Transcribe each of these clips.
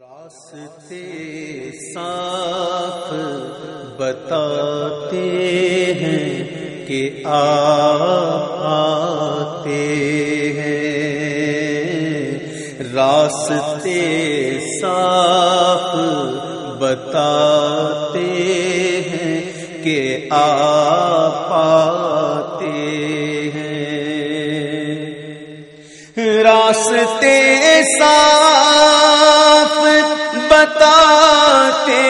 راستے صاف بتاتے ہیں کہ آپ آتے ہیں۔ راستے صاف بتاتے ہیں کہ آپ آتے ہیں۔ راستے صاف بتاتے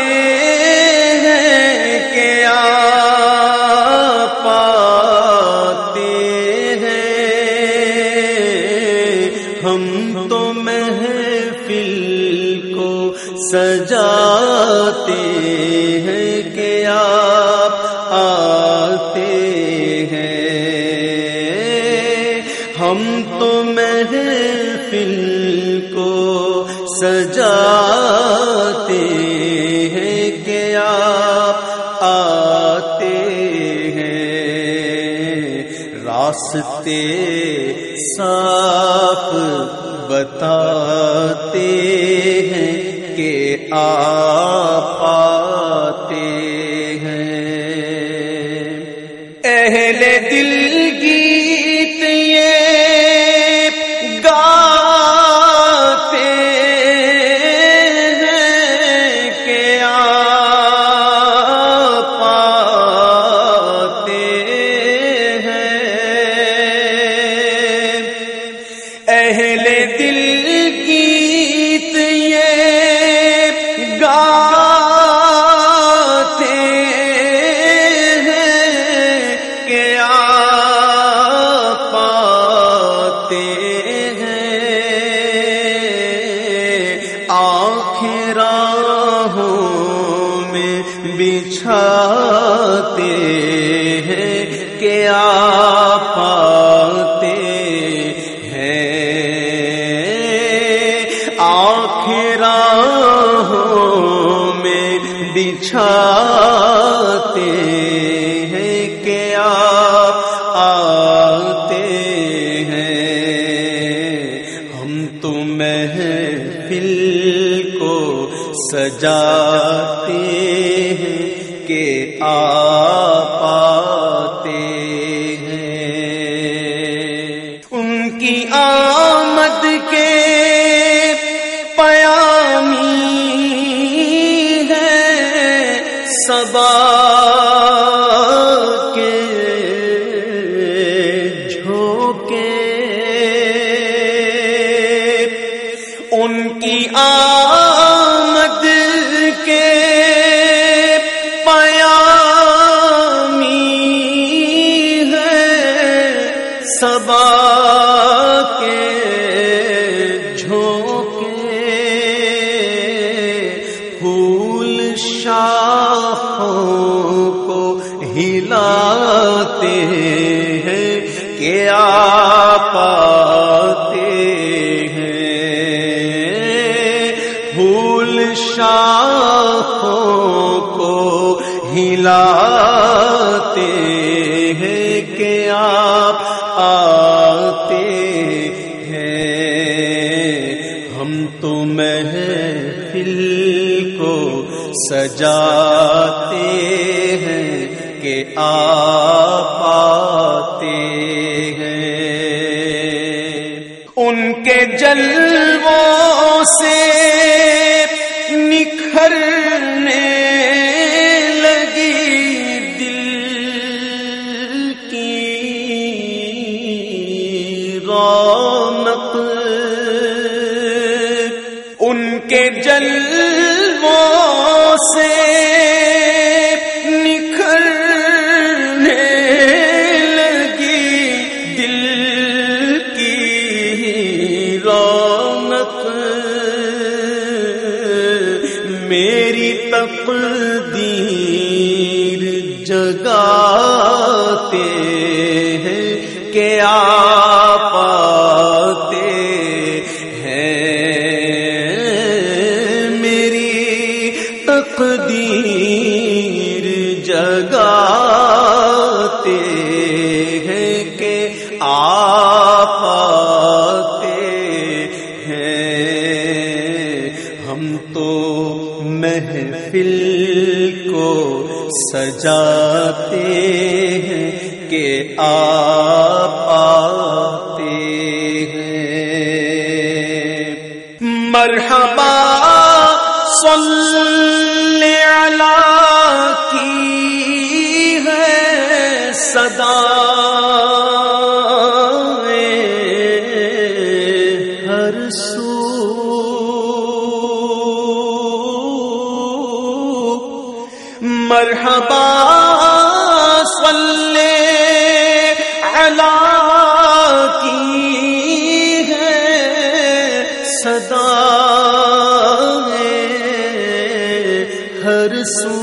ہیں کہ آپ پاتے ہیں۔ ہم تو محفل کو سجاتے ہیں کہ آپ آتے ہیں۔ ہم راستے صاف بتاتے ہیں کہ آپ آتے ہیں۔ اہل دل بچھاتے ہیں کہ آپ پاتے ہیں۔ آخراہوں میں بچھاتے ہیں کہ آپ آتے ہیں۔ ہم تو محفل کو سجاتے سبا کے جھونکے پھول شاخوں کو ہلاتے ہیں کہ آپ آتے ہیں۔ ہم تو محفل کو سجاتے ہیں کہ آپ آتے ہیں۔ ان کے جلووں سے نکھرنے رونق ان کے جلووں سے نکھرنے لگی دل کی رونق میری تقدیر محفل کو سجاتے ہیں کہ آپ آتے ہیں۔ مرحبا صلی علی کی ہے صدا ہر سو مرحبا صلی علی کی ہے صدا ہر سو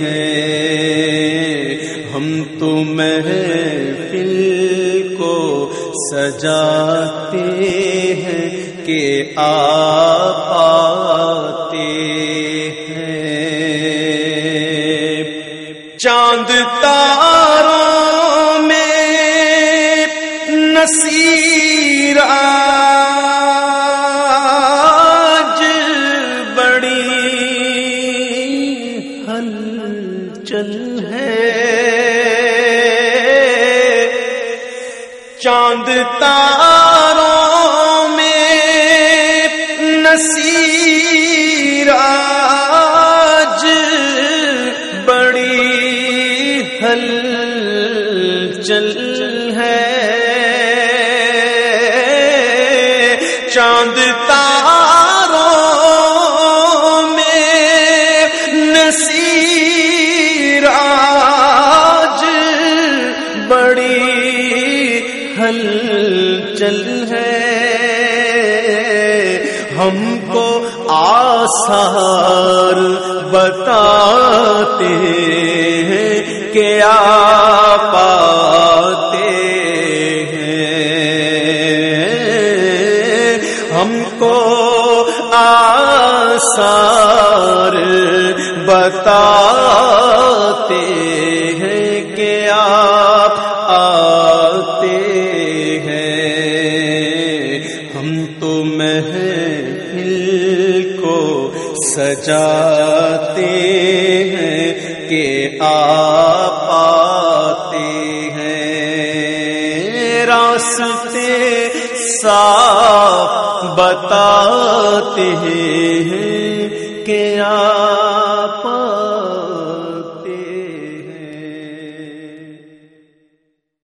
ہیں۔ ہم تو محفل کو سجاتے ہیں کہ آپ آتے ہیں۔ چاند تاروں میں نصیر ہے۔ چاند تاروں میں نصیر آج بڑی ہل چل ہے۔ چاند تاروں چل ہے۔ ہم کو آثار بتاتے ہیں کہ آپ آتے ہیں۔ ہم کو آثار بتاتے راستے صاف بتاتے ہیں کہ آپ